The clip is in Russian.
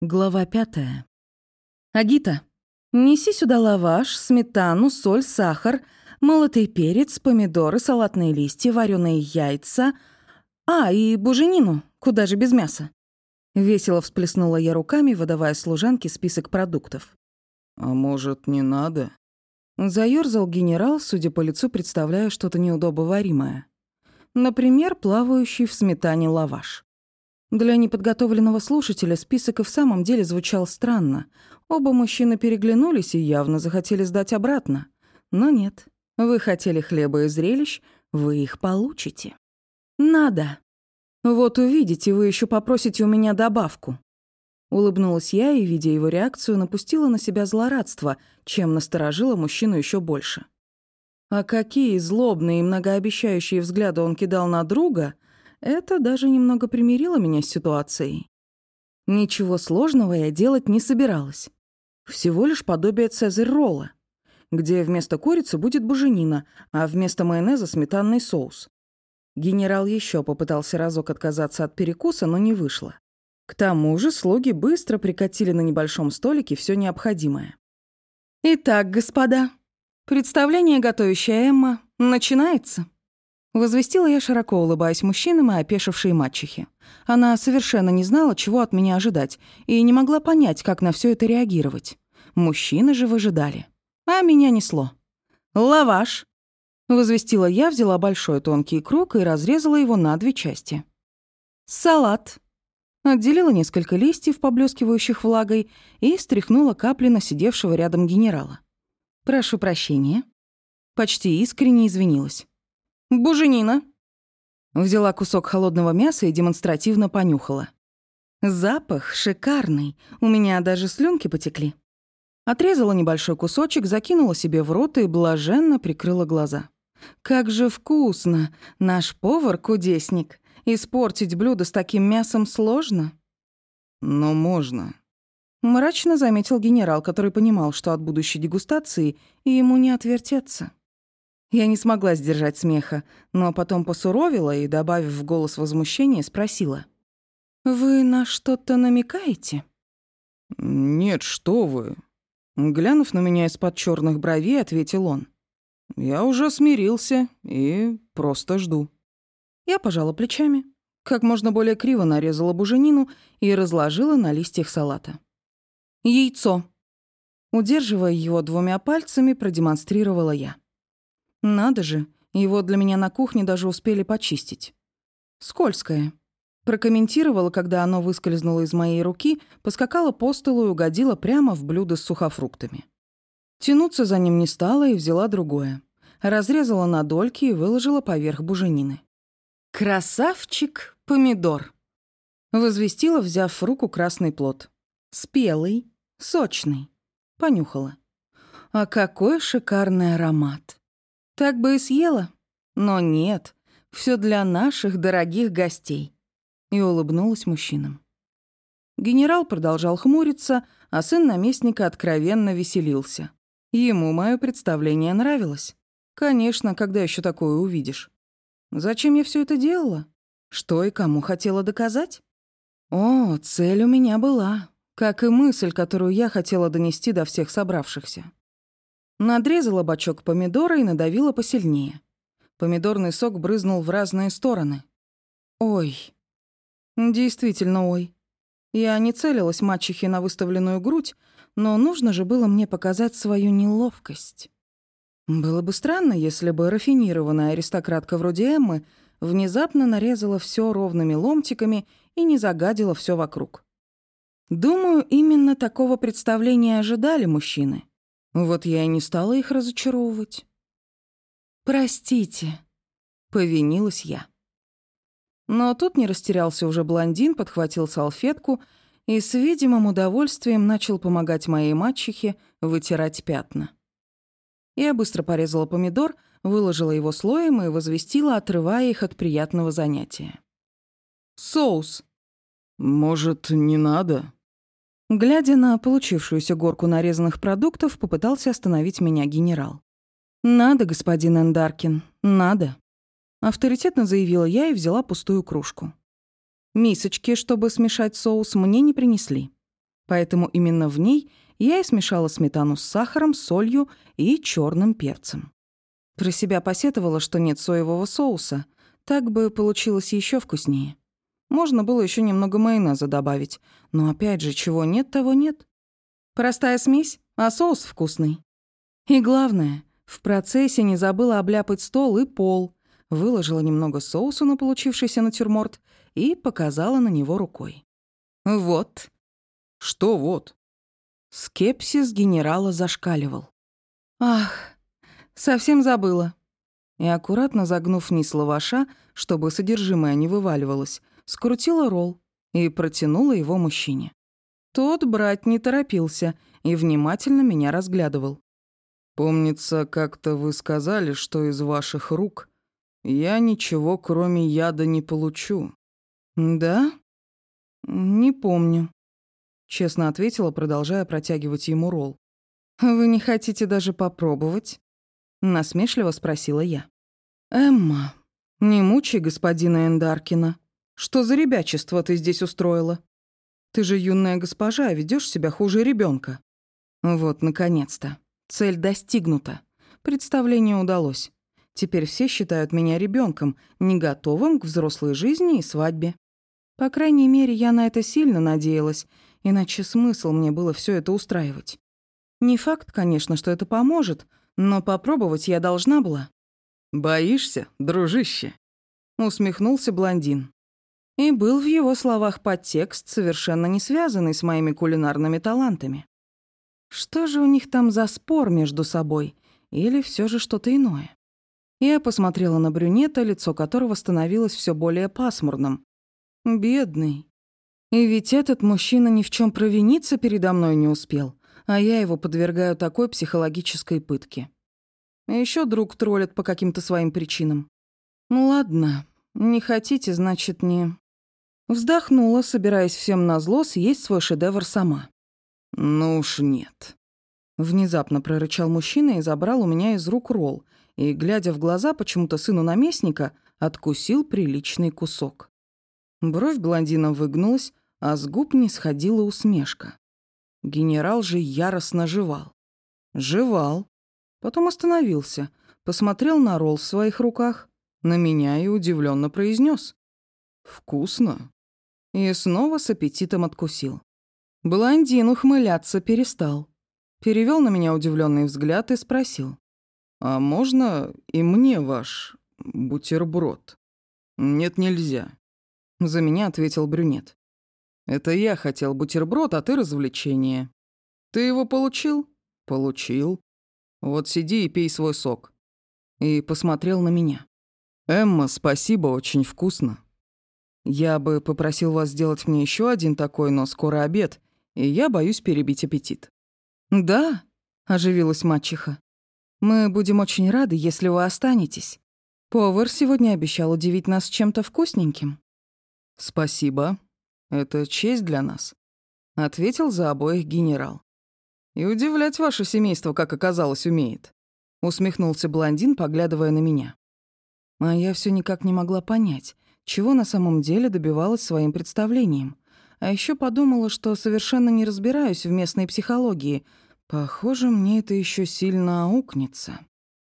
Глава пятая. «Агита, неси сюда лаваш, сметану, соль, сахар, молотый перец, помидоры, салатные листья, вареные яйца. А, и буженину, куда же без мяса?» Весело всплеснула я руками, выдавая служанке список продуктов. «А может, не надо?» Заёрзал генерал, судя по лицу, представляя что-то неудобоваримое. Например, плавающий в сметане лаваш. Для неподготовленного слушателя список и в самом деле звучал странно. Оба мужчины переглянулись и явно захотели сдать обратно. Но нет. Вы хотели хлеба и зрелищ, вы их получите. Надо. Вот увидите, вы еще попросите у меня добавку. Улыбнулась я и, видя его реакцию, напустила на себя злорадство, чем насторожила мужчину еще больше. А какие злобные и многообещающие взгляды он кидал на друга — это даже немного примирило меня с ситуацией. Ничего сложного я делать не собиралась. Всего лишь подобие цезарь-ролла, где вместо курицы будет буженина, а вместо майонеза сметанный соус. Генерал еще попытался разок отказаться от перекуса, но не вышло. К тому же слуги быстро прикатили на небольшом столике все необходимое. «Итак, господа, представление, готовящая Эмма, начинается». Возвестила я, широко улыбаясь мужчинам и опешившей мачехе. Она совершенно не знала, чего от меня ожидать, и не могла понять, как на все это реагировать. Мужчины же выжидали. А меня несло. «Лаваш!» Возвестила я, взяла большой тонкий круг и разрезала его на две части. «Салат!» Отделила несколько листьев, поблескивающих влагой, и стряхнула капли на сидевшего рядом генерала. «Прошу прощения». Почти искренне извинилась. «Буженина». Взяла кусок холодного мяса и демонстративно понюхала. Запах шикарный, у меня даже слюнки потекли. Отрезала небольшой кусочек, закинула себе в рот и блаженно прикрыла глаза. Как же вкусно! Наш повар-кудесник. Испортить блюдо с таким мясом сложно. Но можно. Мрачно заметил генерал, который понимал, что от будущей дегустации ему не отвертеться. Я не смогла сдержать смеха, но потом посуровила и, добавив в голос возмущения, спросила. «Вы на что-то намекаете?» «Нет, что вы!» Глянув на меня из-под черных бровей, ответил он. «Я уже смирился и просто жду». Я пожала плечами, как можно более криво нарезала буженину и разложила на листьях салата. «Яйцо!» Удерживая его двумя пальцами, продемонстрировала я. Надо же, его для меня на кухне даже успели почистить. Скользкое. Прокомментировала, когда оно выскользнуло из моей руки, поскакала по столу и угодила прямо в блюдо с сухофруктами. Тянуться за ним не стала и взяла другое. Разрезала на дольки и выложила поверх буженины. «Красавчик помидор!» Возвестила, взяв в руку красный плод. «Спелый, сочный». Понюхала. «А какой шикарный аромат!» Так бы и съела. Но нет, все для наших дорогих гостей. И улыбнулась мужчинам. Генерал продолжал хмуриться, а сын наместника откровенно веселился. Ему мое представление нравилось. Конечно, когда еще такое увидишь. Зачем я все это делала? Что и кому хотела доказать? О, цель у меня была, как и мысль, которую я хотела донести до всех собравшихся. Надрезала бачок помидора и надавила посильнее. Помидорный сок брызнул в разные стороны. Ой. Действительно, ой. Я не целилась мачехе на выставленную грудь, но нужно же было мне показать свою неловкость. Было бы странно, если бы рафинированная аристократка вроде Эммы внезапно нарезала все ровными ломтиками и не загадила все вокруг. Думаю, именно такого представления ожидали мужчины. Вот я и не стала их разочаровывать. «Простите», — повинилась я. Но тут не растерялся уже блондин, подхватил салфетку и с видимым удовольствием начал помогать моей мачехе вытирать пятна. Я быстро порезала помидор, выложила его слоем и возвестила, отрывая их от приятного занятия. «Соус». «Может, не надо?» Глядя на получившуюся горку нарезанных продуктов, попытался остановить меня генерал. «Надо, господин Эндаркин, надо», — авторитетно заявила я и взяла пустую кружку. Мисочки, чтобы смешать соус, мне не принесли. Поэтому именно в ней я и смешала сметану с сахаром, солью и черным перцем. Про себя посетовала, что нет соевого соуса. Так бы получилось еще вкуснее. Можно было еще немного майонеза добавить. Но опять же, чего нет, того нет. Простая смесь, а соус вкусный. И главное, в процессе не забыла обляпать стол и пол, выложила немного соусу на получившийся натюрморт и показала на него рукой. «Вот». «Что вот?» Скепсис генерала зашкаливал. «Ах, совсем забыла». И аккуратно загнув низ лаваша, чтобы содержимое не вываливалось, скрутила ролл и протянула его мужчине. Тот брать не торопился и внимательно меня разглядывал. «Помнится, как-то вы сказали, что из ваших рук я ничего, кроме яда, не получу». «Да? Не помню», — честно ответила, продолжая протягивать ему ролл. «Вы не хотите даже попробовать?» — насмешливо спросила я. «Эмма, не мучай господина Эндаркина. Что за ребячество ты здесь устроила?» Ты же юная госпожа, ведешь себя хуже ребенка. Вот, наконец-то. Цель достигнута. Представление удалось. Теперь все считают меня ребенком, не готовым к взрослой жизни и свадьбе. По крайней мере, я на это сильно надеялась, иначе смысл мне было все это устраивать. Не факт, конечно, что это поможет, но попробовать я должна была. «Боишься, дружище?» — усмехнулся блондин. И был в его словах подтекст, совершенно не связанный с моими кулинарными талантами. Что же у них там за спор между собой? Или все же что-то иное? Я посмотрела на брюнета, лицо которого становилось все более пасмурным. Бедный. И ведь этот мужчина ни в чем провиниться передо мной не успел, а я его подвергаю такой психологической пытке. Еще друг троллит по каким-то своим причинам. Ну ладно, не хотите, значит, не... Вздохнула, собираясь всем назло съесть свой шедевр сама. «Ну уж нет». Внезапно прорычал мужчина и забрал у меня из рук ролл, и, глядя в глаза почему-то сыну наместника, откусил приличный кусок. Бровь блондина выгнулась, а с губ не сходила усмешка. Генерал же яростно жевал. Жевал. Потом остановился, посмотрел на ролл в своих руках, на меня и удивленно произнес: «Вкусно». И снова с аппетитом откусил. Блондин ухмыляться перестал. Перевел на меня удивленный взгляд и спросил. «А можно и мне ваш бутерброд?» «Нет, нельзя», — за меня ответил брюнет. «Это я хотел бутерброд, а ты развлечение. Ты его получил?» «Получил. Вот сиди и пей свой сок». И посмотрел на меня. «Эмма, спасибо, очень вкусно». Я бы попросил вас сделать мне еще один такой, но скоро обед, и я боюсь перебить аппетит». «Да», — оживилась мачеха. «Мы будем очень рады, если вы останетесь. Повар сегодня обещал удивить нас чем-то вкусненьким». «Спасибо. Это честь для нас», — ответил за обоих генерал. «И удивлять ваше семейство, как оказалось, умеет», — усмехнулся блондин, поглядывая на меня. А я все никак не могла понять, чего на самом деле добивалась своим представлением. А еще подумала, что совершенно не разбираюсь в местной психологии. Похоже, мне это еще сильно аукнется.